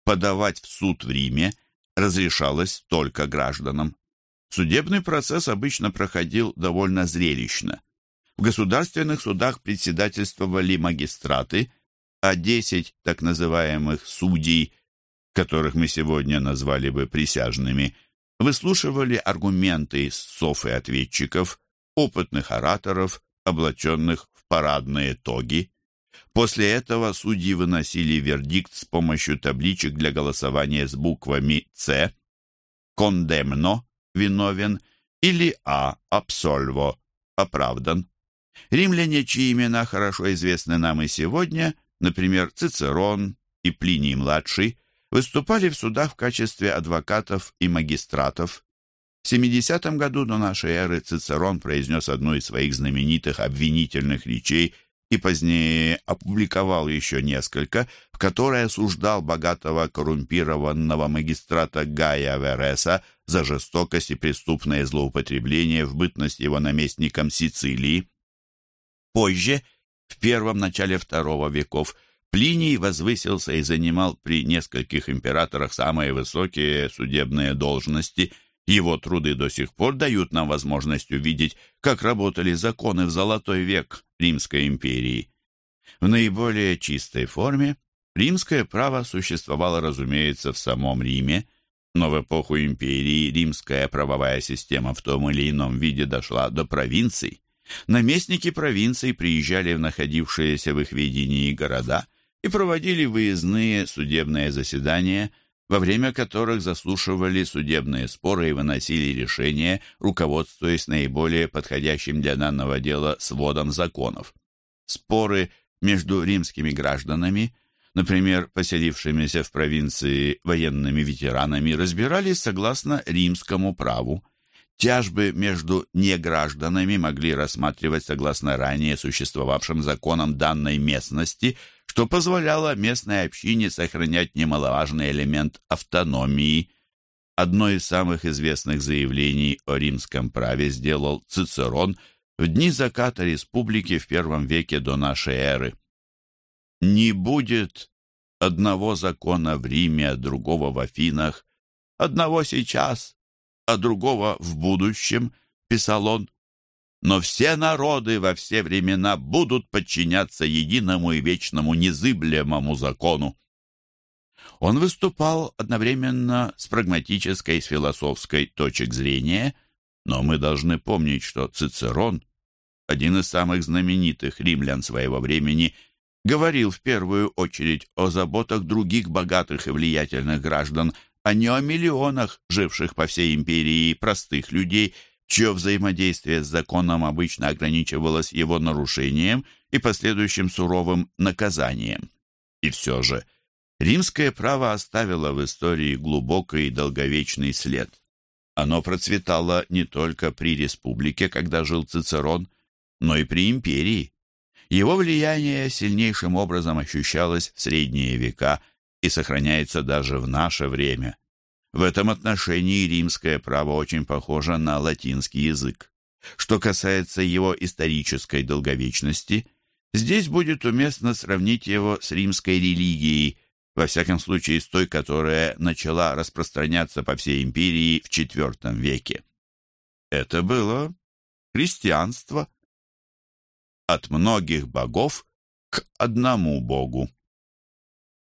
Подавать в суд в Риме разрешалось только гражданам. Судебный процесс обычно проходил довольно зрелищно. В государственных судах председательствовали магистраты, а 10 так называемых судей, которых мы сегодня назвали бы присяжными, выслушивали аргументы истцов и ответчиков, опытных ораторов, облаченных в парадные тоги. После этого судьи выносили вердикт с помощью табличек для голосования с буквами «С», «Кондемно» — «Виновен» или «А» — «Абсольво» — «Оправдан». Римляне, чьи имена хорошо известны нам и сегодня, например, Цицерон и Плиний-младший, выступали в судах в качестве адвокатов и магистратов. В 70 году до нашей эры Цицерон произнес одну из своих знаменитых обвинительных речей и позднее опубликовал еще несколько, в которой осуждал богатого коррумпированного магистрата Гая Вереса за жестокость и преступное злоупотребление в бытность его наместником Сицилии. Позже, в первом начале второго веков, Плиний возвысился и занимал при нескольких императорах самые высокие судебные должности. Его труды до сих пор дают нам возможность увидеть, как работали законы в золотой век Римской империи. В наиболее чистой форме римское право существовало, разумеется, в самом Риме, но в эпоху империи римская правовая система в том или ином виде дошла до провинций. Наместники провинций приезжали в находившиеся в их ведении города – и проводили выездные судебные заседания, во время которых заслушивали судебные споры и выносили решения, руководствуясь наиболее подходящим для данного дела сводом законов. Споры между римскими гражданами, например, поселившимися в провинции военными ветеранами, разбирались согласно римскому праву. Тяжбы между негражданами могли рассматривать согласно ранее существовавшим законам данной местности – что позволяло местной общине сохранять немаловажный элемент автономии. Одно из самых известных заявлений о римском праве сделал Цицерон в дни заката республики в первом веке до нашей эры. «Не будет одного закона в Риме, а другого в Афинах, одного сейчас, а другого в будущем», — писал он но все народы во все времена будут подчиняться единому и вечному незыблемому закону. Он выступал одновременно с прагматической и с философской точек зрения, но мы должны помнить, что Цицерон, один из самых знаменитых римлян своего времени, говорил в первую очередь о заботах других богатых и влиятельных граждан, а не о миллионах, живших по всей империи простых людей – чье взаимодействие с законом обычно ограничивалось его нарушением и последующим суровым наказанием. И все же римское право оставило в истории глубокий и долговечный след. Оно процветало не только при республике, когда жил Цицерон, но и при империи. Его влияние сильнейшим образом ощущалось в средние века и сохраняется даже в наше время. В этом отношении римское право очень похоже на латинский язык. Что касается его исторической долговечности, здесь будет уместно сравнить его с римской религией, во всяком случае с той, которая начала распространяться по всей империи в IV веке. Это было христианство. От многих богов к одному богу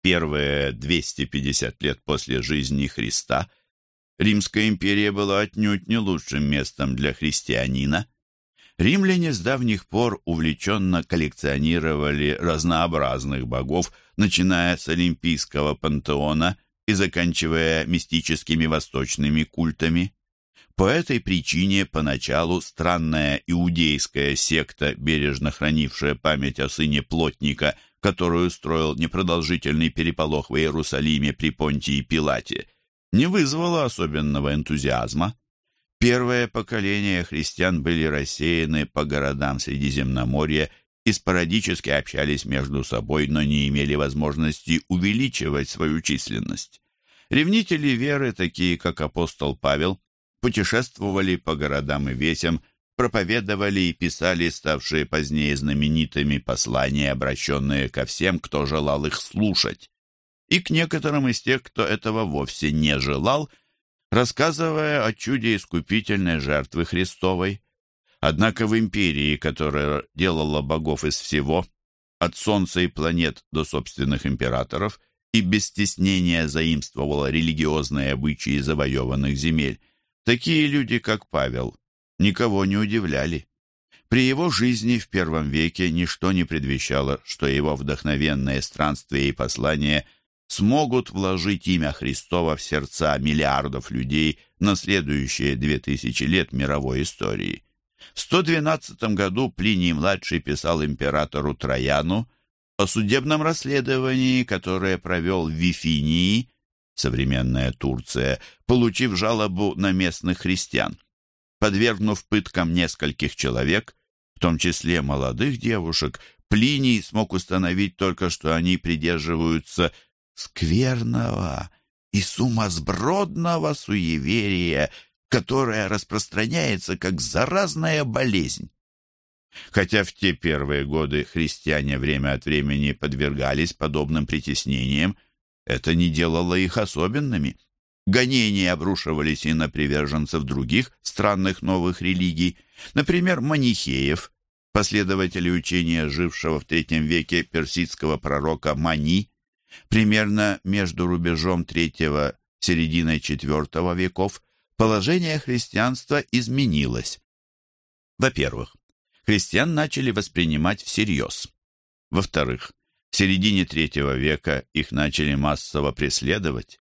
первые 250 лет после жизни Христа Римская империя была отнюдь не лучшим местом для христианина. Римляне с давних пор увлеченно коллекционировали разнообразных богов, начиная с олимпийского пантеона и заканчивая мистическими восточными культами. По этой причине поначалу странная иудейская секта, бережно хранившая память о сыне плотника – которую устроил непродолжительный переполох в Иерусалиме при Понтии Пилате, не вызвало особенного энтузиазма. Первое поколение христиан были рассеяны по городам Средиземноморья и спорадически общались между собой, но не имели возможности увеличивать свою численность. Ревнители веры, такие как апостол Павел, путешествовали по городам и весям, проповедовали и писали ставшие позднее знаменитыми послания, обращенные ко всем, кто желал их слушать, и к некоторым из тех, кто этого вовсе не желал, рассказывая о чуде искупительной жертвы Христовой. Однако в империи, которая делала богов из всего, от солнца и планет до собственных императоров, и без стеснения заимствовала религиозные обычаи завоеванных земель, такие люди, как Павел, никого не удивляли. При его жизни в первом веке ничто не предвещало, что его вдохновенные странствия и послания смогут вложить имя Христова в сердца миллиардов людей на следующие две тысячи лет мировой истории. В 112 году Плиний-младший писал императору Трояну о судебном расследовании, которое провел в Вифинии, современная Турция, получив жалобу на местных христиан. Подвергнув пыткам нескольких человек, в том числе молодых девушек, Плиний смог установить только, что они придерживаются скверного и сумасбродного суеверия, которое распространяется как заразная болезнь. Хотя в те первые годы христиане время от времени подвергались подобным притеснениям, это не делало их особенными. Гонения обрушивались и на приверженцев других странных новых религий, например, манихеев, последователей учения жившего в III веке персидского пророка Мани, примерно между рубежом III серединой IV веков положение христианства изменилось. Во-первых, христиан начали воспринимать всерьез. Во-вторых, в середине третьего века их начали массово преследовать.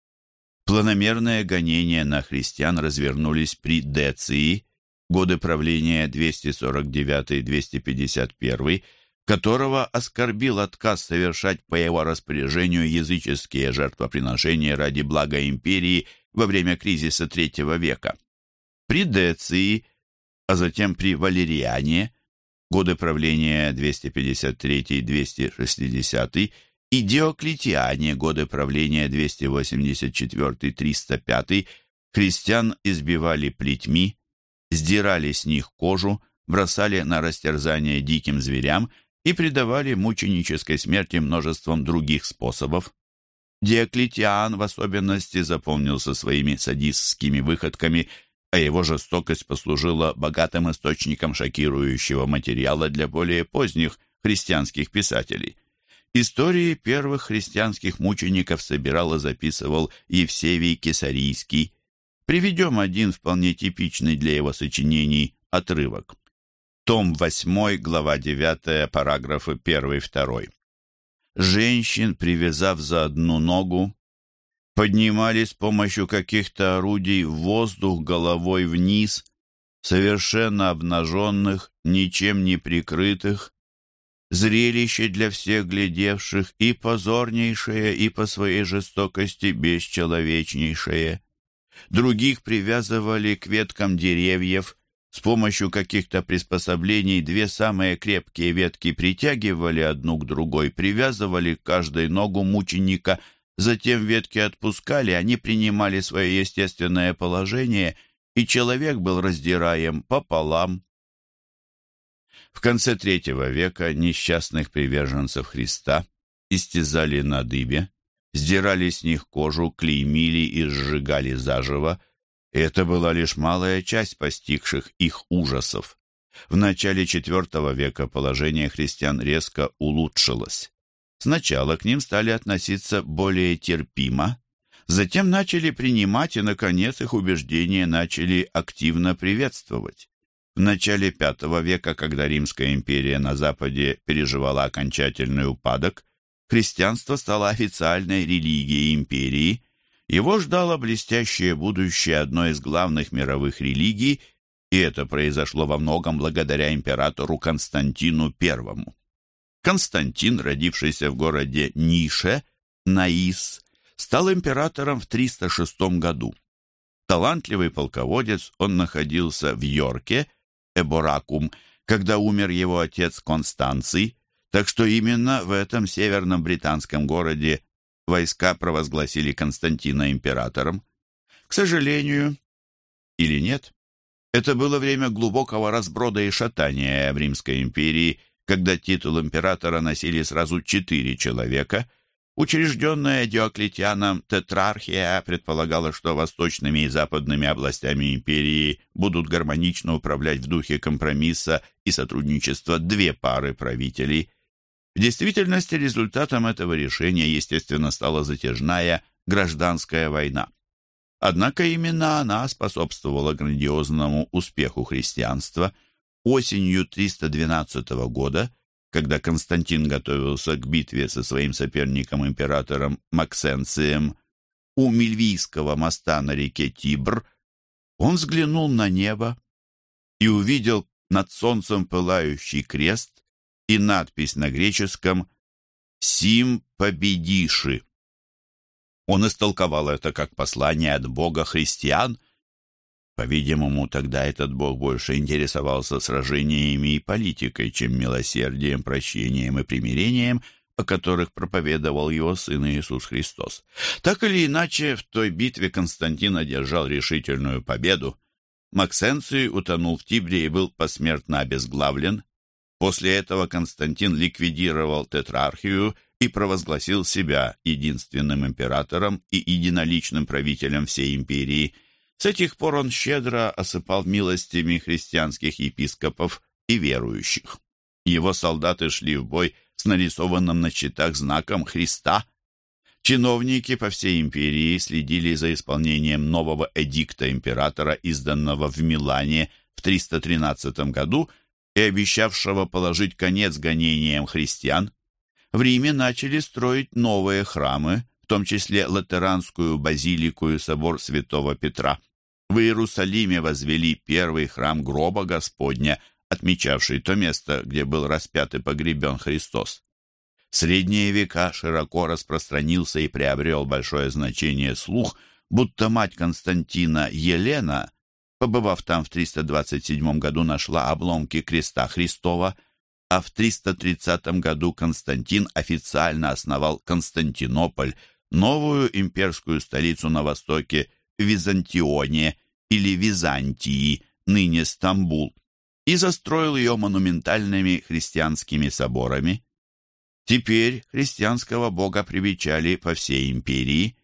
Планомерные гонения на христиан развернулись при Деции, годы правления 249-251, которого оскорбил отказ совершать по его распоряжению языческие жертвоприношения ради блага империи во время кризиса третьего века. При Деции, а затем при Валериане, годы правления 253-260 и Диоклетиане, годы правления 284-305, христиан избивали плетьми, сдирали с них кожу, бросали на растерзание диким зверям и предавали мученической смерти множеством других способов. Диоклетиан в особенности запомнился своими садистскими выходками, а его жестокость послужила богатым источником шокирующего материала для более поздних христианских писателей. Истории первых христианских мучеников собирал и записывал Евсевий Кесарийский. Приведем один вполне типичный для его сочинений отрывок. Том 8, глава 9, параграфы 1-2 женщин, привязав за одну ногу, поднимали с помощью каких-то орудий в воздух головой вниз, совершенно обнаженных, ничем не прикрытых, зрелище для всех глядевших и позорнейшее, и по своей жестокости бесчеловечнейшее. Других привязывали к веткам деревьев, с помощью каких-то приспособлений две самые крепкие ветки притягивали одну к другой, привязывали к каждой ногу мученика, затем ветки отпускали, они принимали свое естественное положение, и человек был раздираем пополам. В конце третьего века несчастных приверженцев Христа истязали на дыбе, сдирали с них кожу, клеймили и сжигали заживо, это была лишь малая часть постигших их ужасов. В начале IV века положение христиан резко улучшилось. Сначала к ним стали относиться более терпимо, затем начали принимать и, наконец, их убеждения начали активно приветствовать. В начале V века, когда Римская империя на Западе переживала окончательный упадок, христианство стало официальной религией империи – его ждало блестящее будущее одной из главных мировых религий, и это произошло во многом благодаря императору Константину I. Константин, родившийся в городе Нише, Наис, стал императором в 306 году. Талантливый полководец, он находился в Йорке, Эборакум, когда умер его отец Констанций, так что именно в этом северном британском городе войска провозгласили Константина императором. К сожалению, или нет, это было время глубокого разброда и шатания в Римской империи, когда титул императора носили сразу четыре человека. Учрежденная Диоклетианом тетрархия предполагала, что восточными и западными областями империи будут гармонично управлять в духе компромисса и сотрудничества две пары правителей. В действительности результатом этого решения, естественно, стала затяжная гражданская война. Однако именно она способствовала грандиозному успеху христианства. Осенью 312 года, когда Константин готовился к битве со своим соперником-императором Максенцием у Мильвийского моста на реке Тибр, он взглянул на небо и увидел над солнцем пылающий крест и надпись на греческом «Сим победиши». Он истолковал это как послание от Бога христиан. По-видимому, тогда этот Бог больше интересовался сражениями и политикой, чем милосердием, прощением и примирением, о которых проповедовал его Сын Иисус Христос. Так или иначе, в той битве Константин одержал решительную победу. Максенций утонул в Тибре и был посмертно обезглавлен. После этого Константин ликвидировал тетрархию и провозгласил себя единственным императором и единоличным правителем всей империи. С этих пор он щедро осыпал милостями христианских епископов и верующих. Его солдаты шли в бой с нарисованным на щитах знаком Христа. Чиновники по всей империи следили за исполнением нового эдикта императора, изданного в Милане в 313 году и обещавшего положить конец гонениям христиан в Риме начали строить новые храмы, в том числе Латеранскую базилику и собор Святого Петра. В Иерусалиме возвели первый храм гроба Господня, отмечавший то место, где был распят и погребен Христос. В средние века широко распространился и приобрел большое значение слух, будто мать Константина Елена, побывав там в 327 году, нашла обломки креста Христова – а в 330 году Константин официально основал Константинополь, новую имперскую столицу на востоке Византионе или Византии, ныне Стамбул, и застроил ее монументальными христианскими соборами. Теперь христианского бога привечали по всей империи,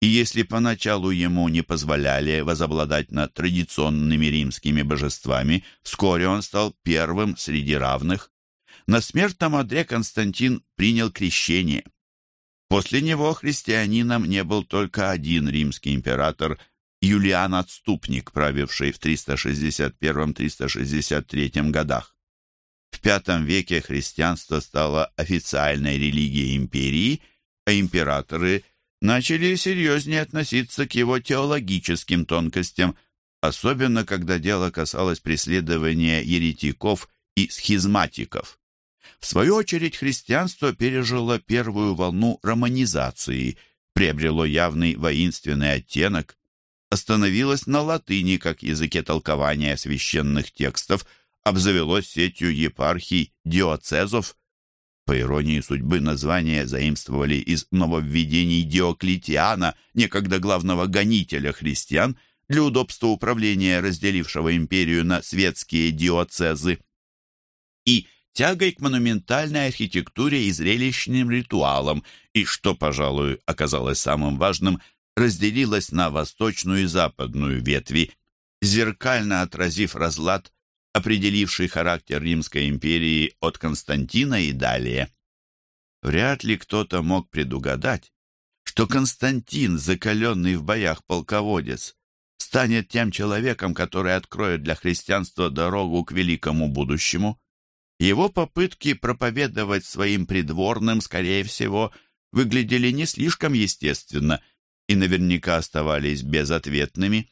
и если поначалу ему не позволяли возобладать над традиционными римскими божествами, вскоре он стал первым среди равных. На смертном одре Константин принял крещение. После него христианином не был только один римский император Юлиан Отступник, правивший в 361-363 годах. В V веке христианство стало официальной религией империи, а императоры начали серьезнее относиться к его теологическим тонкостям, особенно когда дело касалось преследования еретиков и схизматиков. В свою очередь христианство пережило первую волну романизации, приобрело явный воинственный оттенок, остановилось на латыни как языке толкования священных текстов, обзавелось сетью епархий, диоцезов. По иронии судьбы, названия заимствовали из нововведений Диоклетиана, некогда главного гонителя христиан, для удобства управления, разделившего империю на светские диоцезы. И тягой к монументальной архитектуре и зрелищным ритуалам, и, что, пожалуй, оказалось самым важным, разделилась на восточную и западную ветви, зеркально отразив разлад, определивший характер Римской империи от Константина и далее. Вряд ли кто-то мог предугадать, что Константин, закаленный в боях полководец, станет тем человеком, который откроет для христианства дорогу к великому будущему. Его попытки проповедовать своим придворным, скорее всего, выглядели не слишком естественно и наверняка оставались безответными.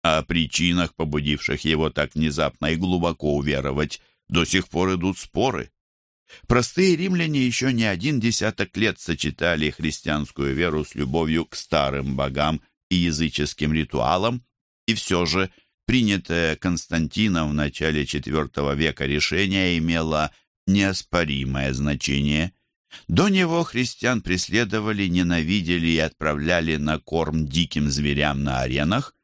О причинах, побудивших его так внезапно и глубоко уверовать, до сих пор идут споры. Простые римляне еще не один десяток лет сочетали христианскую веру с любовью к старым богам и языческим ритуалам, и все же – Принятое Константином в начале IV века решение имело неоспоримое значение. До него христиан преследовали, ненавидели и отправляли на корм диким зверям на аренах.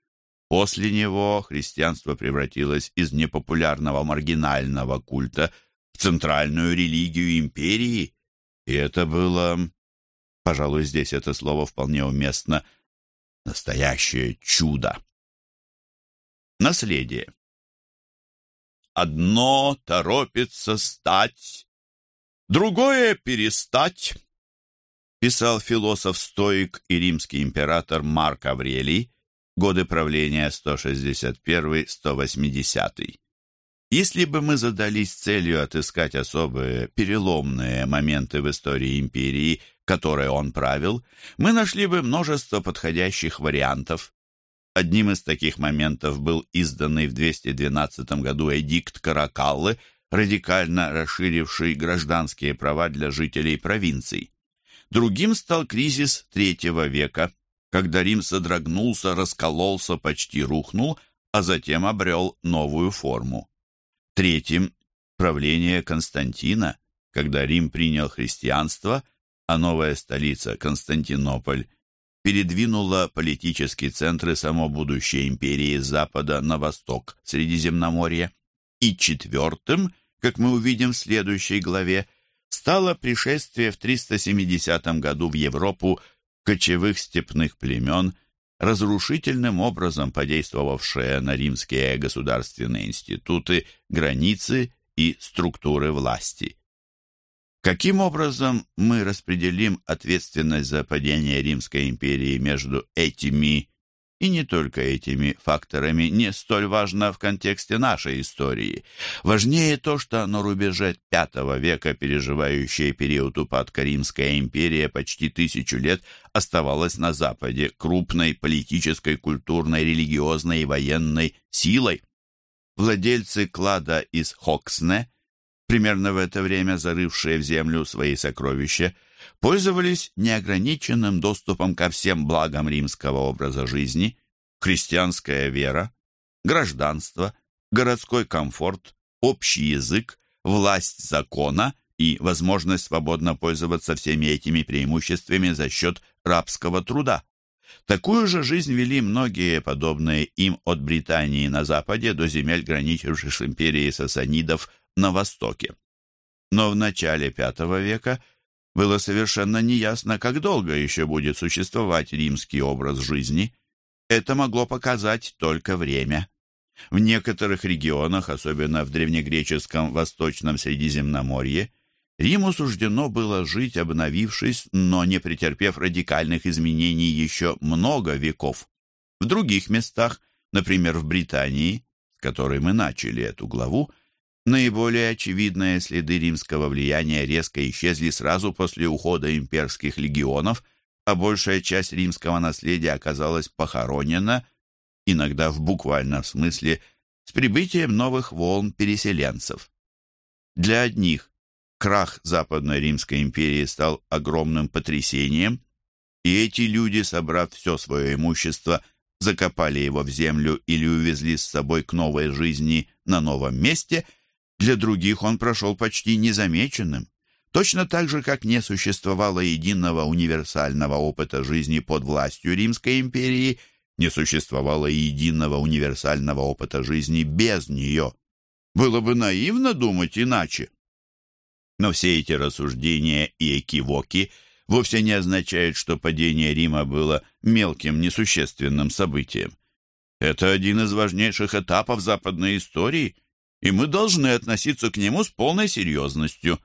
После него христианство превратилось из непопулярного маргинального культа в центральную религию империи, и это было, пожалуй, здесь это слово вполне уместно, настоящее чудо. Наследие. Одно торопится стать, другое перестать, писал философ-стоик и римский император Марк Аврелий, годы правления 161-180. Если бы мы задались целью отыскать особые переломные моменты в истории империи, которой он правил, мы нашли бы множество подходящих вариантов. Одним из таких моментов был изданный в 212 году эдикт Каракаллы, радикально расширивший гражданские права для жителей провинций. Другим стал кризис третьего века, когда Рим содрогнулся, раскололся, почти рухнул, а затем обрел новую форму. Третьим – правление Константина, когда Рим принял христианство, а новая столица, Константинополь, передвинула политические центры само будущее империи с запада на восток Средиземноморья. И четвертым, как мы увидим в следующей главе, стало пришествие в 370 году в Европу кочевых степных племен, разрушительным образом подействовавшее на римские государственные институты, границы и структуры власти. Каким образом мы распределим ответственность за падение Римской империи между этими и не только этими факторами, не столь важно в контексте нашей истории. Важнее то, что на рубеже V века, переживающая период упадка Римская империя почти тысячу лет, оставалась на Западе крупной политической, культурной, религиозной и военной силой. Владельцы клада из Хоксне – примерно в это время зарывшие в землю свои сокровища, пользовались неограниченным доступом ко всем благам римского образа жизни, христианская вера, гражданство, городской комфорт, общий язык, власть закона и возможность свободно пользоваться всеми этими преимуществами за счет рабского труда. Такую же жизнь вели многие подобные им от Британии на западе до земель, граничивших с империей сасанидов на востоке. Но в начале V века было совершенно неясно, как долго еще будет существовать римский образ жизни. Это могло показать только время. В некоторых регионах, особенно в древнегреческом Восточном Средиземноморье, Риму суждено было жить, обновившись, но не претерпев радикальных изменений еще много веков. В других местах, например, в Британии, с которой мы начали эту главу, Наиболее очевидные следы римского влияния резко исчезли сразу после ухода имперских легионов, а большая часть римского наследия оказалась похоронена, иногда в буквальном смысле, с прибытием новых волн переселенцев. Для одних крах Западной Римской империи стал огромным потрясением, и эти люди, собрав все свое имущество, закопали его в землю или увезли с собой к новой жизни на новом месте – для других он прошел почти незамеченным. Точно так же, как не существовало единого универсального опыта жизни под властью Римской империи, не существовало единого универсального опыта жизни без нее. Было бы наивно думать иначе. Но все эти рассуждения и экивоки вовсе не означают, что падение Рима было мелким, несущественным событием. Это один из важнейших этапов западной истории, и мы должны относиться к нему с полной серьезностью.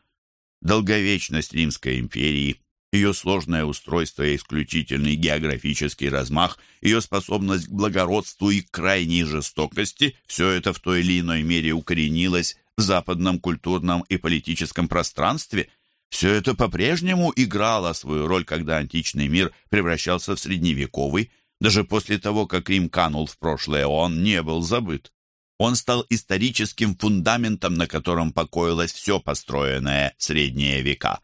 Долговечность Римской империи, ее сложное устройство и исключительный географический размах, ее способность к благородству и крайней жестокости – все это в той или иной мере укоренилось в западном культурном и политическом пространстве. Все это по-прежнему играло свою роль, когда античный мир превращался в средневековый. Даже после того, как Рим канул в прошлое, он не был забыт. Он стал историческим фундаментом, на котором покоилось все построенное в средние века.